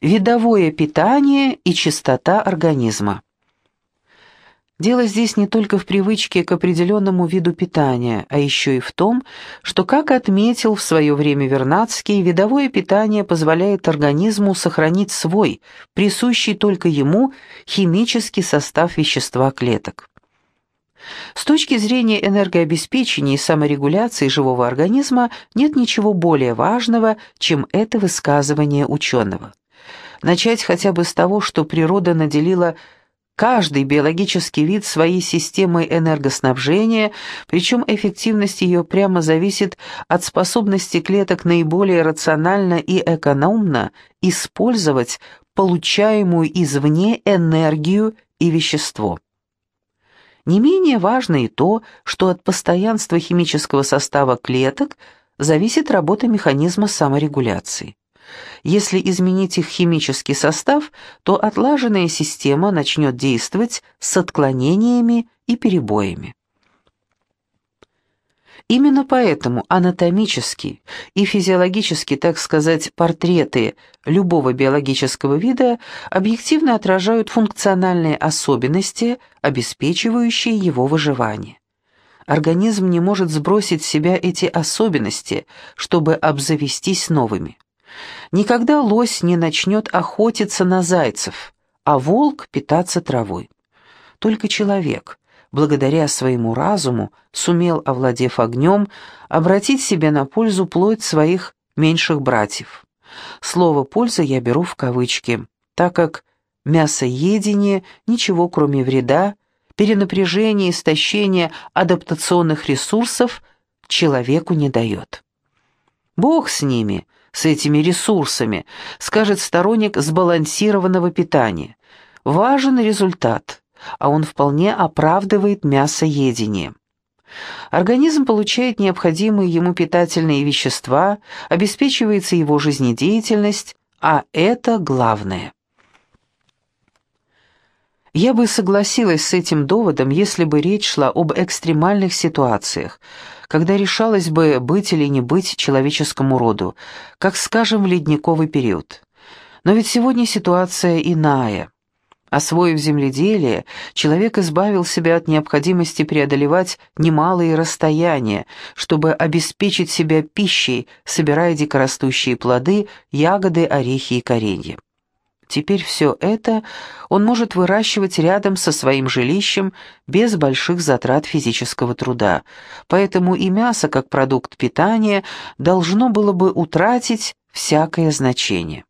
Видовое питание и чистота организма. Дело здесь не только в привычке к определенному виду питания, а еще и в том, что, как отметил в свое время Вернадский, видовое питание позволяет организму сохранить свой, присущий только ему, химический состав вещества клеток. С точки зрения энергообеспечения и саморегуляции живого организма нет ничего более важного, чем это высказывание ученого. Начать хотя бы с того, что природа наделила каждый биологический вид своей системой энергоснабжения, причем эффективность ее прямо зависит от способности клеток наиболее рационально и экономно использовать получаемую извне энергию и вещество. Не менее важно и то, что от постоянства химического состава клеток зависит работа механизма саморегуляции. Если изменить их химический состав, то отлаженная система начнет действовать с отклонениями и перебоями. Именно поэтому анатомические и физиологические, так сказать, портреты любого биологического вида объективно отражают функциональные особенности, обеспечивающие его выживание. Организм не может сбросить с себя эти особенности, чтобы обзавестись новыми. Никогда лось не начнет охотиться на зайцев, а волк питаться травой. Только человек, благодаря своему разуму, сумел, овладев огнем, обратить себе на пользу плоть своих меньших братьев. Слово «польза» я беру в кавычки, так как мясоедение ничего кроме вреда, перенапряжения, истощения адаптационных ресурсов человеку не дает. Бог с ними – с этими ресурсами, скажет сторонник сбалансированного питания. Важен результат, а он вполне оправдывает мясоедение. Организм получает необходимые ему питательные вещества, обеспечивается его жизнедеятельность, а это главное. Я бы согласилась с этим доводом, если бы речь шла об экстремальных ситуациях – когда решалось бы быть или не быть человеческому роду, как, скажем, в ледниковый период. Но ведь сегодня ситуация иная. Освоив земледелие, человек избавил себя от необходимости преодолевать немалые расстояния, чтобы обеспечить себя пищей, собирая дикорастущие плоды, ягоды, орехи и коренья. Теперь все это он может выращивать рядом со своим жилищем без больших затрат физического труда, поэтому и мясо как продукт питания должно было бы утратить всякое значение.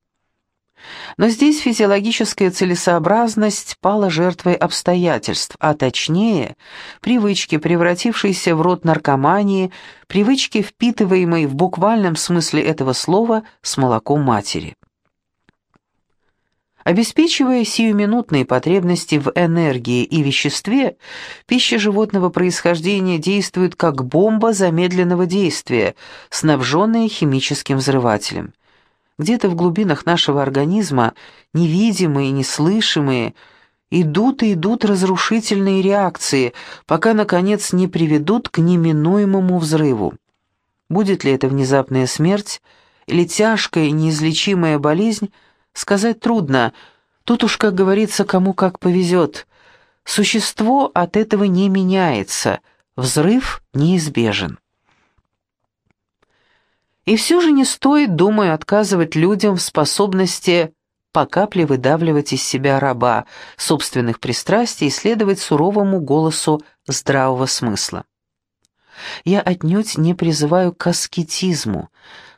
Но здесь физиологическая целесообразность пала жертвой обстоятельств, а точнее, привычки, превратившейся в род наркомании, привычки, впитываемой в буквальном смысле этого слова с молоком матери. Обеспечивая сиюминутные потребности в энергии и веществе, пища животного происхождения действует как бомба замедленного действия, снабженная химическим взрывателем. Где-то в глубинах нашего организма, невидимые, неслышимые, идут и идут разрушительные реакции, пока, наконец, не приведут к неминуемому взрыву. Будет ли это внезапная смерть или тяжкая неизлечимая болезнь, Сказать трудно. Тут уж, как говорится, кому как повезет. Существо от этого не меняется. Взрыв неизбежен. И все же не стоит, думаю, отказывать людям в способности по капле выдавливать из себя раба, собственных пристрастий и следовать суровому голосу здравого смысла. Я отнюдь не призываю к аскетизму,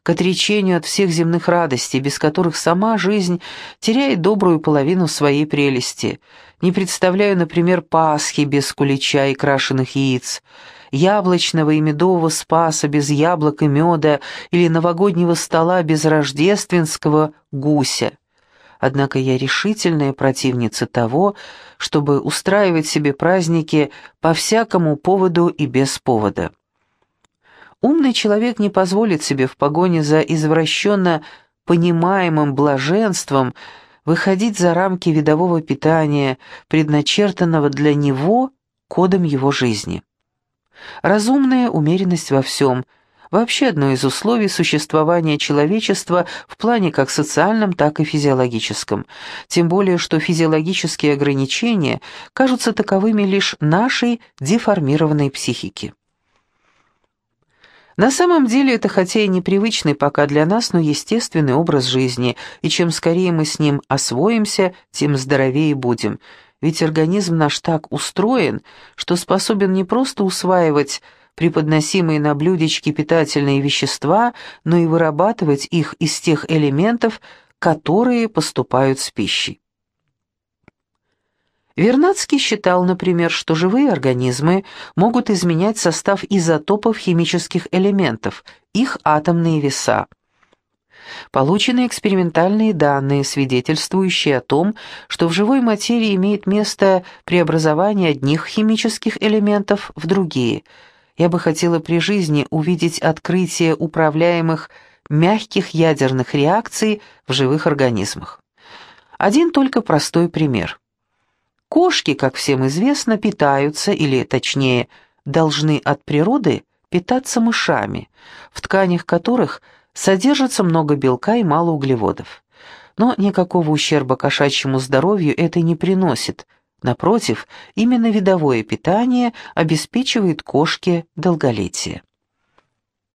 к отречению от всех земных радостей, без которых сама жизнь теряет добрую половину своей прелести. Не представляю, например, Пасхи без кулича и крашеных яиц, яблочного и медового спаса без яблок и меда или новогоднего стола без рождественского гуся. Однако я решительная противница того, чтобы устраивать себе праздники по всякому поводу и без повода. Умный человек не позволит себе в погоне за извращенно понимаемым блаженством выходить за рамки видового питания, предначертанного для него кодом его жизни. Разумная умеренность во всем, вообще одно из условий существования человечества в плане как социальном, так и физиологическом, тем более что физиологические ограничения кажутся таковыми лишь нашей деформированной психики. На самом деле это хотя и непривычный пока для нас, но естественный образ жизни, и чем скорее мы с ним освоимся, тем здоровее будем. Ведь организм наш так устроен, что способен не просто усваивать преподносимые на блюдечке питательные вещества, но и вырабатывать их из тех элементов, которые поступают с пищей. Вернадский считал, например, что живые организмы могут изменять состав изотопов химических элементов, их атомные веса. Получены экспериментальные данные, свидетельствующие о том, что в живой материи имеет место преобразование одних химических элементов в другие. Я бы хотела при жизни увидеть открытие управляемых мягких ядерных реакций в живых организмах. Один только простой пример. Кошки, как всем известно, питаются, или точнее, должны от природы питаться мышами, в тканях которых содержится много белка и мало углеводов. Но никакого ущерба кошачьему здоровью это не приносит. Напротив, именно видовое питание обеспечивает кошке долголетие.